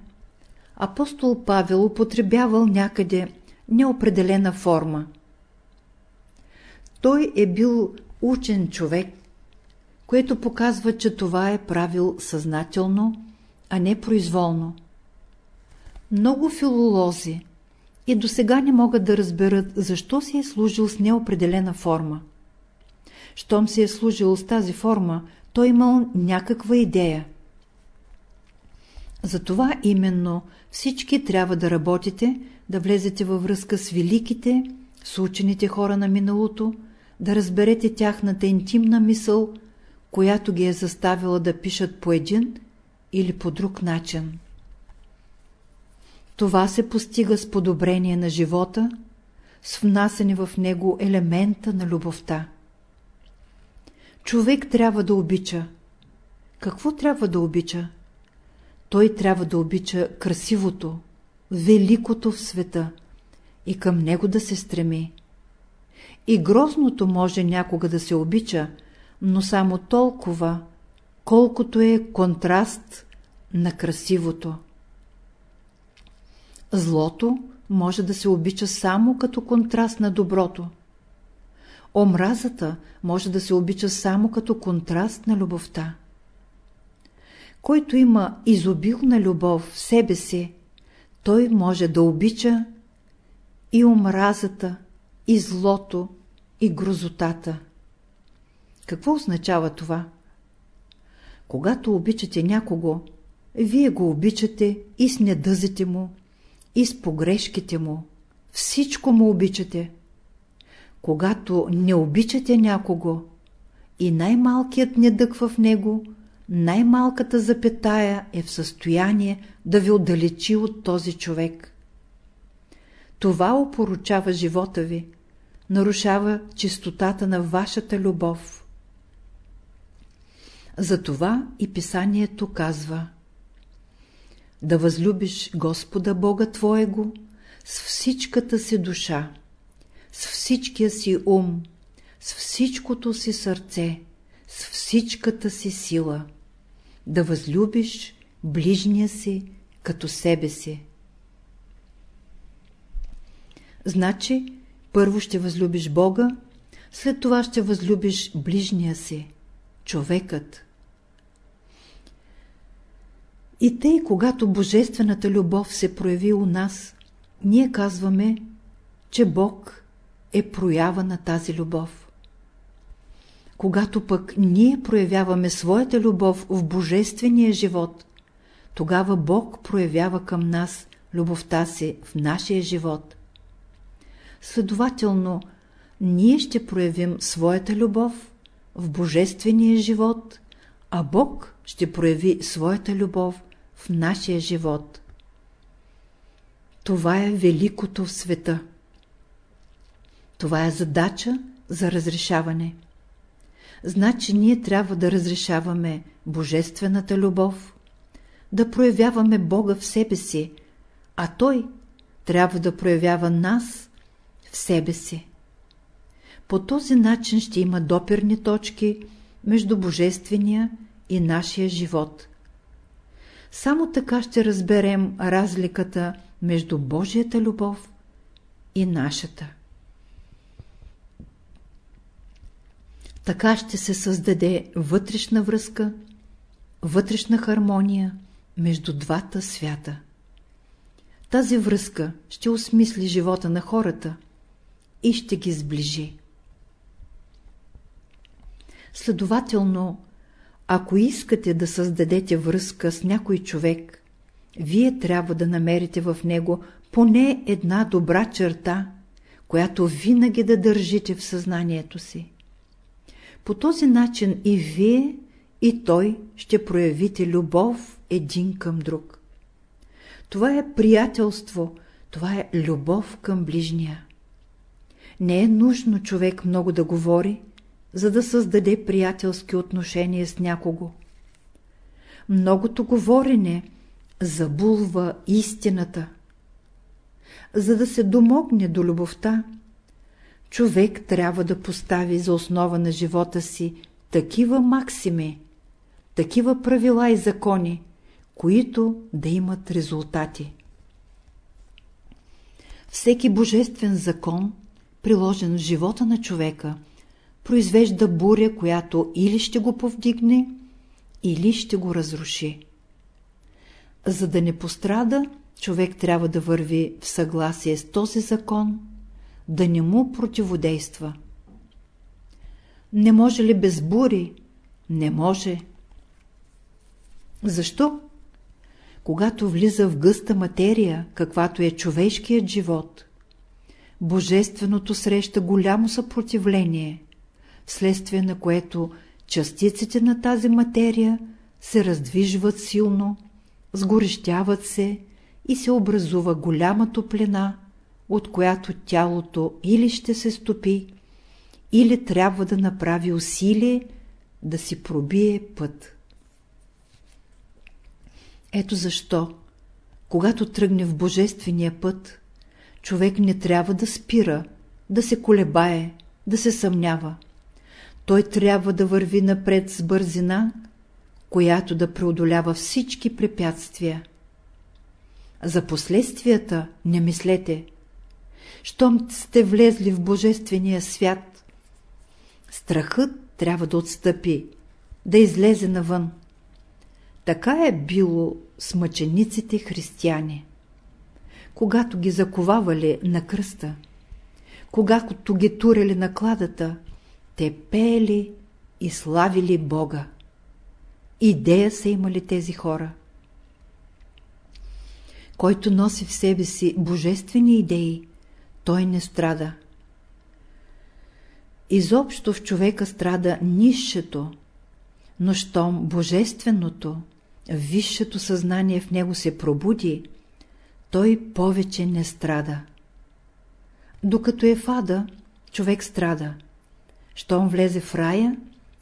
Speaker 1: апостол Павел употребявал някъде неопределена форма. Той е бил учен човек, което показва, че това е правил съзнателно, а не произволно. Много филолози и до сега не могат да разберат, защо си е служил с неопределена форма. Щом си е служил с тази форма, той имал някаква идея. Затова именно всички трябва да работите, да влезете във връзка с великите, с учените хора на миналото, да разберете тяхната интимна мисъл, която ги е заставила да пишат по един или по друг начин. Това се постига с подобрение на живота, с внасяне в него елемента на любовта. Човек трябва да обича. Какво трябва да обича? Той трябва да обича красивото, великото в света и към него да се стреми. И грозното може някога да се обича, но само толкова, колкото е контраст на красивото. Злото може да се обича само като контраст на доброто. Омразата може да се обича само като контраст на любовта. Който има изобилна любов в себе си, той може да обича и омразата, и злото, и грозотата. Какво означава това? Когато обичате някого, Вие го обичате и с недъзите му, и с погрешките му. Всичко му обичате. Когато не обичате някого, и най-малкият недък в него, най-малката запетая е в състояние да ви отдалечи от този човек. Това опоручава живота ви, нарушава чистотата на вашата любов. Затова и писанието казва Да възлюбиш Господа Бога Твоего с всичката си душа, с всичкия си ум, с всичкото си сърце, с всичката си сила, да възлюбиш ближния си като себе си. Значи, първо ще възлюбиш Бога, след това ще възлюбиш ближния си, човекът. И тъй, когато Божествената любов се прояви у нас, ние казваме, че Бог е проява на тази любов. Когато пък ние проявяваме своята любов в Божествения живот, тогава Бог проявява към нас любовта си в нашия живот. Следователно, ние ще проявим своята любов в Божествения живот, а Бог ще прояви своята любов в нашия живот. Това е великото в света. Това е задача за разрешаване. Значи ние трябва да разрешаваме божествената любов, да проявяваме Бога в себе си, а Той трябва да проявява нас в себе си. По този начин ще има доперни точки между Божествения и нашия живот. Само така ще разберем разликата между Божията любов и нашата. Така ще се създаде вътрешна връзка, вътрешна хармония между двата свята. Тази връзка ще осмисли живота на хората и ще ги сближи. Следователно, ако искате да създадете връзка с някой човек, вие трябва да намерите в него поне една добра черта, която винаги да държите в съзнанието си. По този начин и вие, и той ще проявите любов един към друг. Това е приятелство, това е любов към ближния. Не е нужно човек много да говори, за да създаде приятелски отношения с някого. Многото говорене забулва истината. За да се домогне до любовта, човек трябва да постави за основа на живота си такива максими, такива правила и закони, които да имат резултати. Всеки божествен закон, приложен в живота на човека, произвежда буря, която или ще го повдигне, или ще го разруши. За да не пострада, човек трябва да върви в съгласие с този закон, да не му противодейства. Не може ли без бури? Не може. Защо? Когато влиза в гъста материя, каквато е човешкият живот, Божественото среща голямо съпротивление, вследствие на което частиците на тази материя се раздвижват силно, сгорещяват се и се образува голяма топлина, от която тялото или ще се стопи, или трябва да направи усилие да си пробие път. Ето защо, когато тръгне в Божествения път, човек не трябва да спира, да се колебае, да се съмнява. Той трябва да върви напред с бързина, която да преодолява всички препятствия. За последствията не мислете. Щом сте влезли в Божествения свят, страхът трябва да отстъпи, да излезе навън. Така е било с мъчениците християни. Когато ги заковавали на кръста, когато ги турели на кладата, те пеели и славили Бога. Идея са имали тези хора. който носи в себе си божествени идеи, той не страда. Изобщо в човека страда низшето, но щом божественото, висшето съзнание в него се пробуди, той повече не страда. Докато е в ада, човек страда. Щом влезе в рая,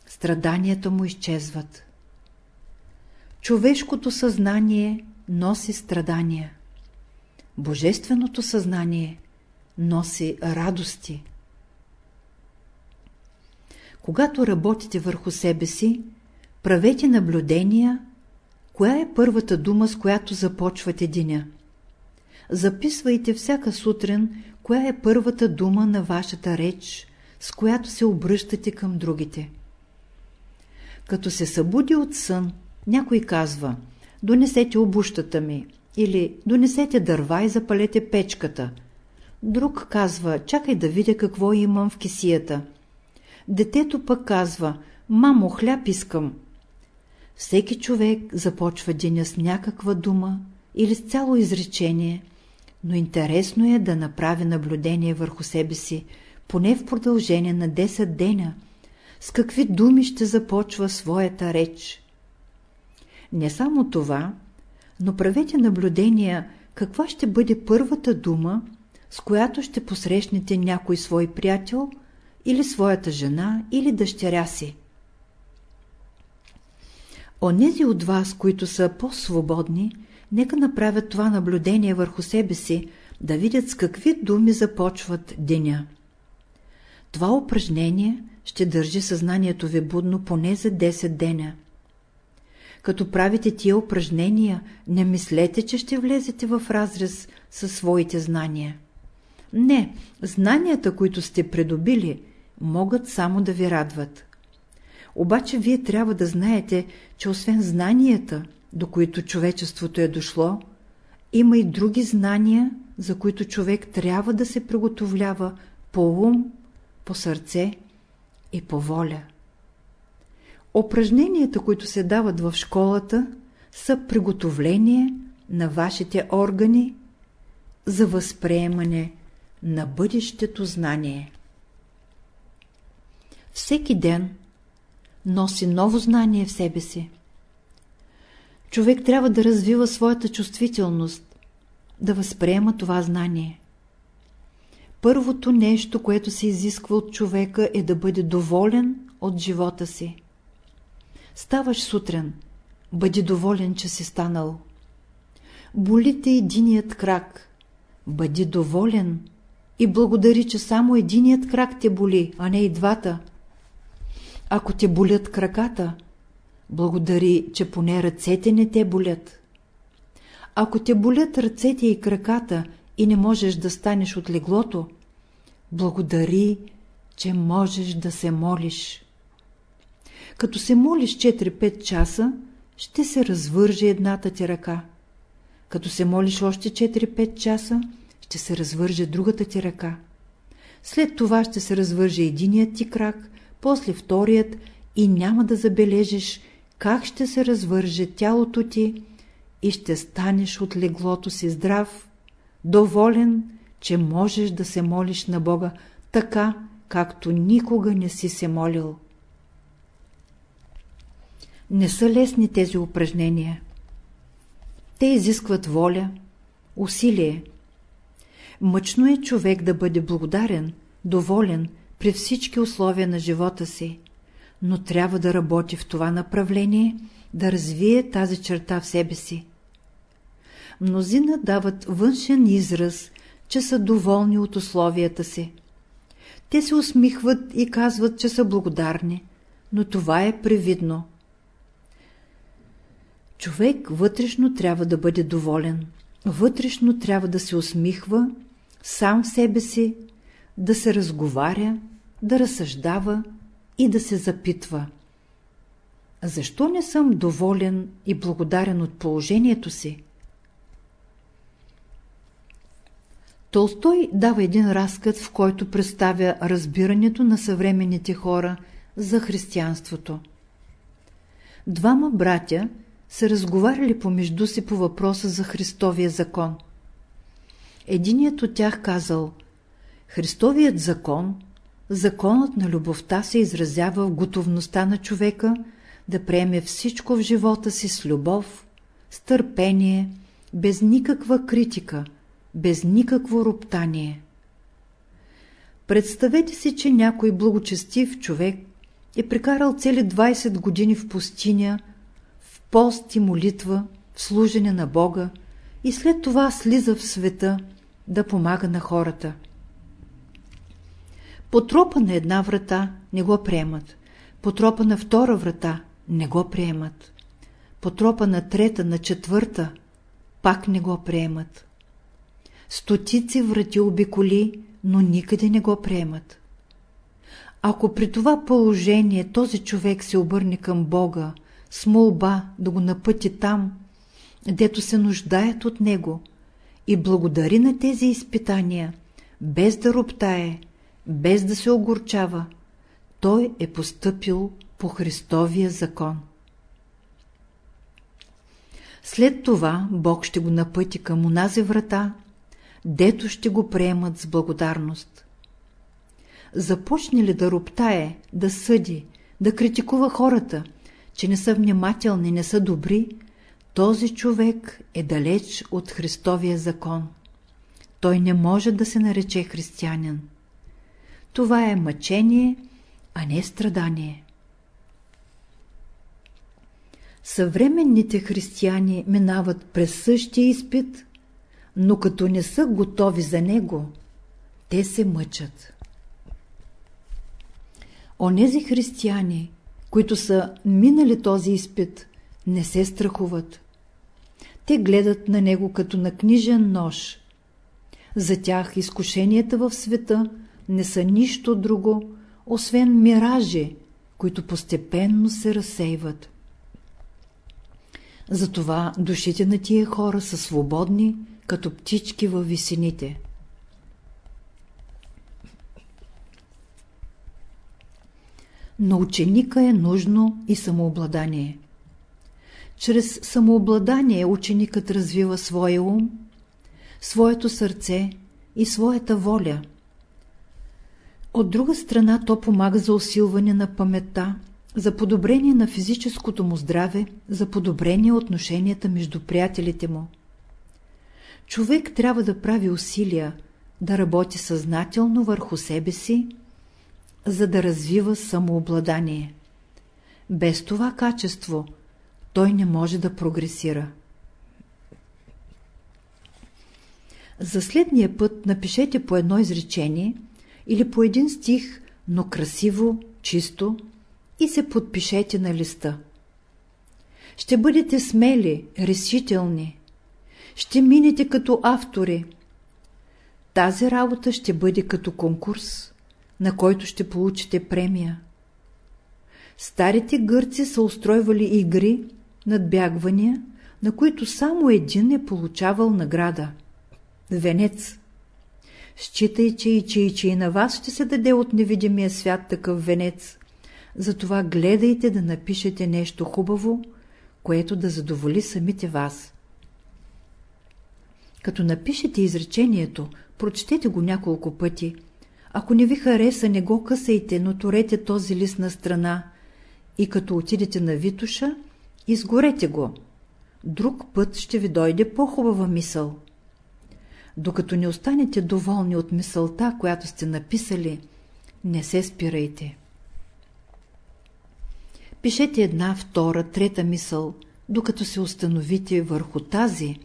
Speaker 1: страданията му изчезват. Човешкото съзнание носи страдания. Божественото съзнание носи радости. Когато работите върху себе си, правете наблюдения, коя е първата дума, с която започвате деня. Записвайте всяка сутрин, коя е първата дума на вашата реч, с която се обръщате към другите. Като се събуди от сън, някой казва «Донесете обущата ми» или «Донесете дърва и запалете печката». Друг казва «Чакай да видя какво имам в кисията». Детето пък казва «Мамо, хляб искам». Всеки човек започва деня с някаква дума или с цяло изречение, но интересно е да направи наблюдение върху себе си, поне в продължение на 10 деня, с какви думи ще започва своята реч. Не само това, но правете наблюдения каква ще бъде първата дума, с която ще посрещнете някой свой приятел или своята жена или дъщеря си. Онези от вас, които са по-свободни, нека направят това наблюдение върху себе си, да видят с какви думи започват деня. Това упражнение ще държи съзнанието ви будно поне за 10 деня. Като правите тия упражнения, не мислете, че ще влезете в разрез със своите знания. Не, знанията, които сте придобили, могат само да ви радват. Обаче вие трябва да знаете, че освен знанията, до които човечеството е дошло, има и други знания, за които човек трябва да се приготовлява по ум, по сърце и по воля. Упражненията, които се дават в школата, са приготовление на вашите органи за възприемане на бъдещето знание. Всеки ден носи ново знание в себе си. Човек трябва да развива своята чувствителност, да възприема това знание. Първото нещо, което се изисква от човека е да бъде доволен от живота си. Ставаш сутрин, бъди доволен, че си станал. Боли те единият крак, бъди доволен и благодари, че само единият крак те боли, а не и двата. Ако те болят краката, благодари, че поне ръцете не те болят. Ако те болят ръцете и краката и не можеш да станеш от леглото, благодари, че можеш да се молиш. Като се молиш 4-5 часа, ще се развърже едната ти ръка. Като се молиш още 4-5 часа, ще се развърже другата ти ръка. След това ще се развърже единият ти крак, после вторият и няма да забележиш как ще се развърже тялото ти и ще станеш от леглото си здрав, доволен, че можеш да се молиш на Бога така, както никога не си се молил. Не са лесни тези упражнения. Те изискват воля, усилие. Мъчно е човек да бъде благодарен, доволен при всички условия на живота си, но трябва да работи в това направление, да развие тази черта в себе си. Мнозина дават външен израз, че са доволни от условията си. Те се усмихват и казват, че са благодарни, но това е привидно. Човек вътрешно трябва да бъде доволен, вътрешно трябва да се усмихва, сам в себе си, да се разговаря, да разсъждава и да се запитва. Защо не съм доволен и благодарен от положението си? Толстой дава един разказ, в който представя разбирането на съвременните хора за християнството. Двама братя се разговаряли помежду си по въпроса за Христовия закон. Единият от тях казал Христовият закон, законът на любовта се изразява в готовността на човека да приеме всичко в живота си с любов, с търпение, без никаква критика, без никакво роптание. Представете си, че някой благочестив човек е прекарал цели 20 години в пустиня, в пост и молитва, в служене на Бога и след това слиза в света да помага на хората. По тропа на една врата не го приемат, по тропа на втора врата не го приемат, по тропа на трета, на четвърта пак не го приемат. Стотици врати обиколи, но никъде не го приемат. Ако при това положение този човек се обърне към Бога с молба да го напъти там, дето се нуждаят от него, и благодари на тези изпитания, без да роптае, без да се огорчава, той е постъпил по Христовия закон. След това Бог ще го напъти към унази врата, дето ще го приемат с благодарност. Започне ли да роптае, да съди, да критикува хората, че не са внимателни, не са добри, този човек е далеч от Христовия закон. Той не може да се нарече християнин. Това е мъчение, а не страдание. Съвременните християни минават през същия изпит, но като не са готови за него, те се мъчат. Онези християни, които са минали този изпит, не се страхуват. Те гледат на него като на книжен нож. За тях изкушенията в света не са нищо друго, освен миражи, които постепенно се разсейват. Затова душите на тия хора са свободни, като птички във висените. На ученика е нужно и самообладание. Чрез самообладание ученикът развива своя ум, своето сърце и своята воля. От друга страна то помага за усилване на паметта, за подобрение на физическото му здраве, за подобрение отношенията между приятелите му. Човек трябва да прави усилия, да работи съзнателно върху себе си, за да развива самообладание. Без това качество той не може да прогресира. За следния път напишете по едно изречение или по един стих, но красиво, чисто и се подпишете на листа. Ще бъдете смели, решителни. Ще минете като автори. Тази работа ще бъде като конкурс, на който ще получите премия. Старите гърци са устройвали игри, надбягвания, на които само един е получавал награда – венец. Считайте и че и че и на вас ще се даде от невидимия свят такъв венец. Затова гледайте да напишете нещо хубаво, което да задоволи самите вас. Като напишете изречението, прочетете го няколко пъти. Ако не ви хареса, не го късайте, но турете този лист на страна и като отидете на Витуша, изгорете го. Друг път ще ви дойде по-хубава мисъл. Докато не останете доволни от мисълта, която сте написали, не се спирайте. Пишете една, втора, трета мисъл, докато се установите върху тази,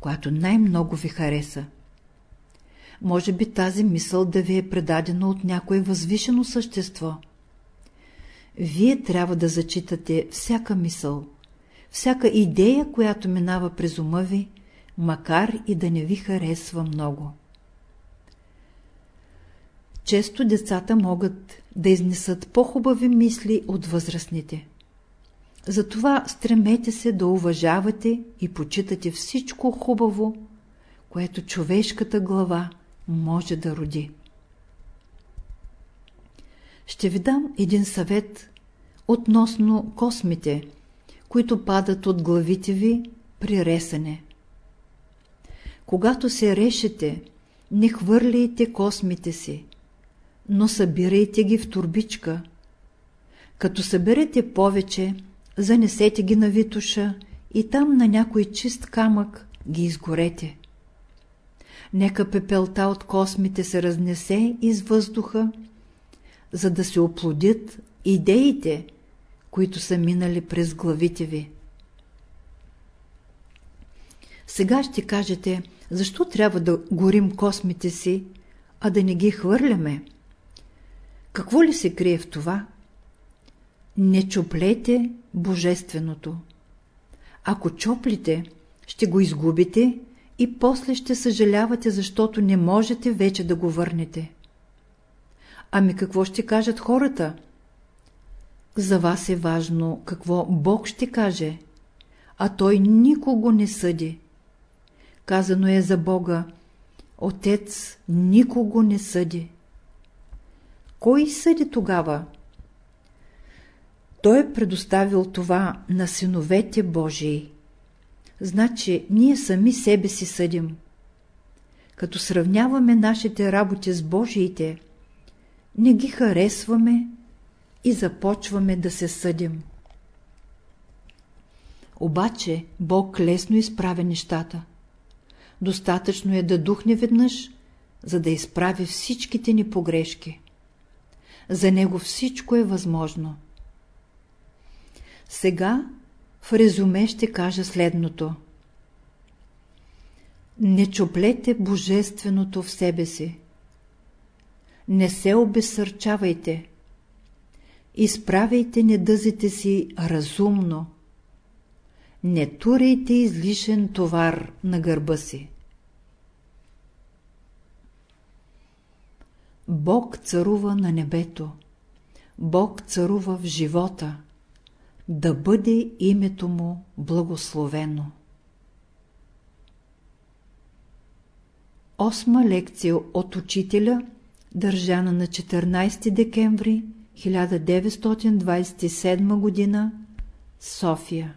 Speaker 1: която най-много ви хареса. Може би тази мисъл да ви е предадена от някое възвишено същество. Вие трябва да зачитате всяка мисъл, всяка идея, която минава през ума ви, макар и да не ви харесва много. Често децата могат да изнесат по-хубави мисли от възрастните. Затова стремете се да уважавате и почитате всичко хубаво, което човешката глава може да роди. Ще ви дам един съвет относно космите, които падат от главите ви при ресане. Когато се решете, не хвърляйте космите си, но събирайте ги в турбичка. Като съберете повече, занесете ги на Витуша и там на някой чист камък ги изгорете. Нека пепелта от космите се разнесе из въздуха, за да се оплодят идеите, които са минали през главите ви. Сега ще кажете, защо трябва да горим космите си, а да не ги хвърляме? Какво ли се крие в това? Не чоплете Божественото. Ако чоплите, ще го изгубите и после ще съжалявате, защото не можете вече да го върнете. Ами какво ще кажат хората? За вас е важно какво Бог ще каже, а Той никого не съди. Казано е за Бога, Отец никого не съди. Кой съди тогава? Той е предоставил това на синовете Божии. Значи ние сами себе си съдим. Като сравняваме нашите работи с Божиите, не ги харесваме и започваме да се съдим. Обаче Бог лесно изправя нещата. Достатъчно е да духне веднъж, за да изправи всичките ни погрешки. За Него всичко е възможно. Сега в резюме ще кажа следното. Не чоплете Божественото в себе си. Не се обесърчавайте. Изправяйте недъзите си разумно. Не турейте излишен товар на гърба си. Бог царува на небето. Бог царува в живота. Да бъде името му благословено. Осма лекция от учителя, държана на 14 декември 1927 г. София